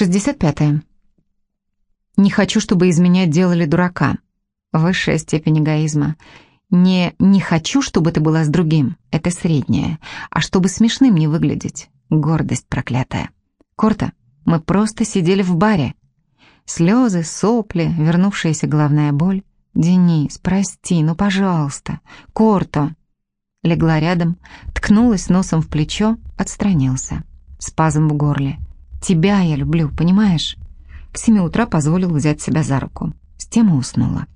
65. -е. Не хочу, чтобы из меня делали дурака. Высшая степень эгоизма. Не «не хочу, чтобы ты была с другим» — это среднее, а чтобы смешным не выглядеть. Гордость проклятая. Корта, мы просто сидели в баре. Слезы, сопли, вернувшаяся головная боль. «Денис, прости, ну пожалуйста. Корта!» Легла рядом, ткнулась носом в плечо, отстранился. Спазм в горле. «Тебя я люблю, понимаешь?» К семи утра позволил взять себя за руку. С тем и уснула.